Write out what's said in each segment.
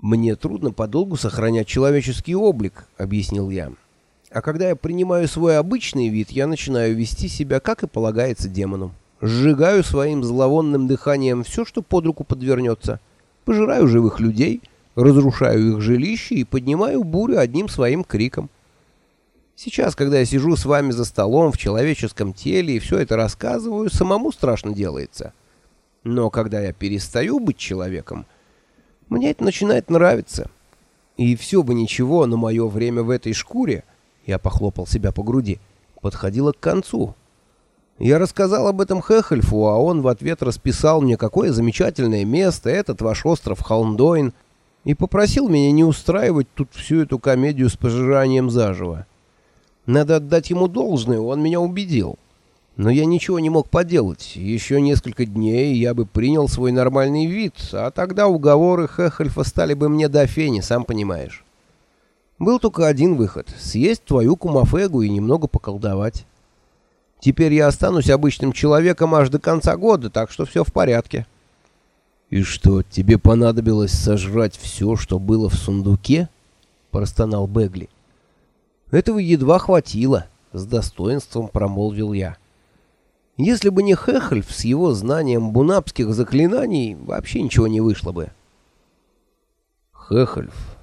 «Мне трудно подолгу сохранять человеческий облик», — объяснил я. «А когда я принимаю свой обычный вид, я начинаю вести себя, как и полагается демону. Сжигаю своим зловонным дыханием все, что под руку подвернется. Пожираю живых людей, разрушаю их жилища и поднимаю бурю одним своим криком. Сейчас, когда я сижу с вами за столом в человеческом теле и все это рассказываю, самому страшно делается. Но когда я перестаю быть человеком, мне это начинает нравиться. И все бы ничего, но мое время в этой шкуре, я похлопал себя по груди, подходило к концу. Я рассказал об этом Хехельфу, а он в ответ расписал мне, какое замечательное место этот ваш остров Холмдойн, и попросил меня не устраивать тут всю эту комедию с пожиранием заживо. Надо отдать ему должное, он меня убедил. Но я ничего не мог поделать. Еще несколько дней я бы принял свой нормальный вид, а тогда уговоры Хехельфа стали бы мне до фени, сам понимаешь. Был только один выход — съесть твою кумафегу и немного поколдовать. Теперь я останусь обычным человеком аж до конца года, так что все в порядке. — И что, тебе понадобилось сожрать все, что было в сундуке? — простонал Бегли. — Этого едва хватило, — с достоинством промолвил я. — если бы не Хехельф с его знанием бунапских заклинаний, вообще ничего не вышло бы. «Хехельф,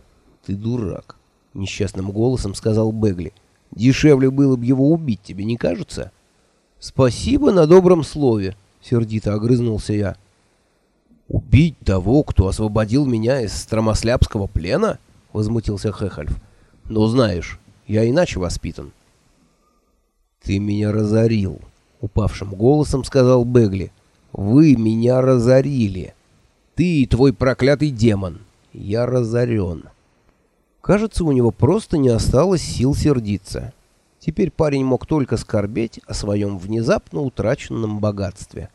ты дурак», — несчастным голосом сказал Бегли. «Дешевле было бы его убить, тебе не кажется?» «Спасибо на добром слове», — сердито огрызнулся я. «Убить того, кто освободил меня из стромослябского плена?» — возмутился Хехельф. «Но знаешь, я иначе воспитан». «Ты меня разорил», упавшим голосом сказал Бегли. Вы меня разорили. Ты и твой проклятый демон. Я разорен. Кажется, у него просто не осталось сил сердиться. Теперь парень мог только скорбеть о своем внезапно утраченном богатстве.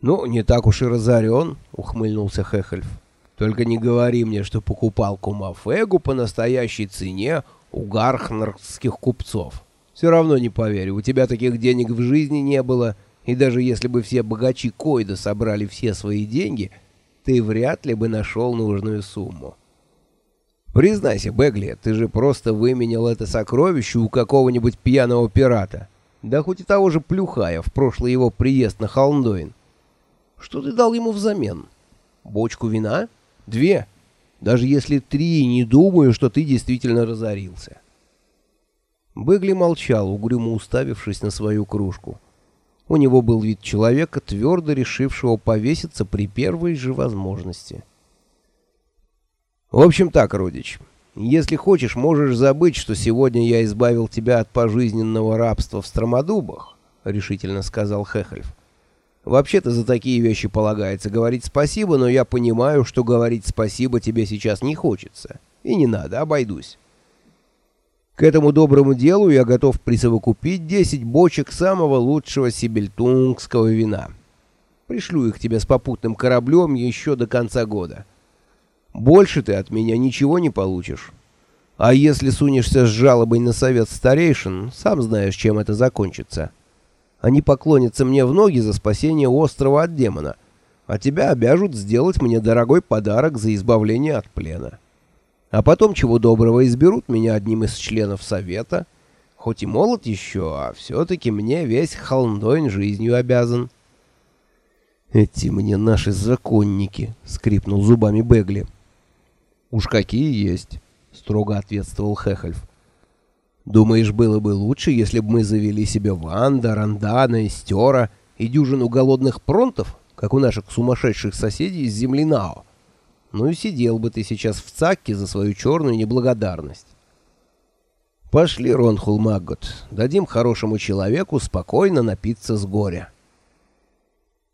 «Ну, не так уж и разорен», — ухмыльнулся Хехельф. «Только не говори мне, что покупал кумафегу по настоящей цене у гархнерских купцов». Все равно не поверю, у тебя таких денег в жизни не было, и даже если бы все богачи Койда собрали все свои деньги, ты вряд ли бы нашел нужную сумму. Признайся, Бегли, ты же просто выменял это сокровище у какого-нибудь пьяного пирата. Да хоть и того же Плюхая в прошлый его приезд на Холмдойн. Что ты дал ему взамен? Бочку вина? Две? Даже если три, не думаю, что ты действительно разорился. Бегли молчал, угрюмо уставившись на свою кружку. У него был вид человека, твердо решившего повеситься при первой же возможности. «В общем так, родич, если хочешь, можешь забыть, что сегодня я избавил тебя от пожизненного рабства в Стромодубах», — решительно сказал Хехельф. «Вообще-то за такие вещи полагается говорить спасибо, но я понимаю, что говорить спасибо тебе сейчас не хочется. И не надо, обойдусь». К этому доброму делу я готов присовокупить 10 бочек самого лучшего сибельтунгского вина. Пришлю их тебе с попутным кораблем еще до конца года. Больше ты от меня ничего не получишь. А если сунешься с жалобой на совет старейшин, сам знаешь, чем это закончится. Они поклонятся мне в ноги за спасение острова от демона, а тебя обяжут сделать мне дорогой подарок за избавление от плена». А потом, чего доброго, изберут меня одним из членов совета. Хоть и молод еще, а все-таки мне весь Холмдойн жизнью обязан. «Эти мне наши законники», — скрипнул зубами Бегли. «Уж какие есть», — строго ответствовал Хехельф. «Думаешь, было бы лучше, если бы мы завели себе Ванда, Рандана, Истера и дюжину голодных пронтов, как у наших сумасшедших соседей из земли Нао?» Ну и сидел бы ты сейчас в цакке за свою черную неблагодарность. Пошли, Ронхул Маггот, дадим хорошему человеку спокойно напиться с горя.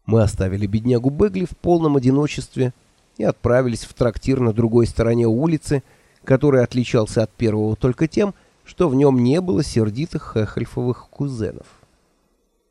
Мы оставили беднягу Бегли в полном одиночестве и отправились в трактир на другой стороне улицы, который отличался от первого только тем, что в нем не было сердитых хехельфовых кузенов.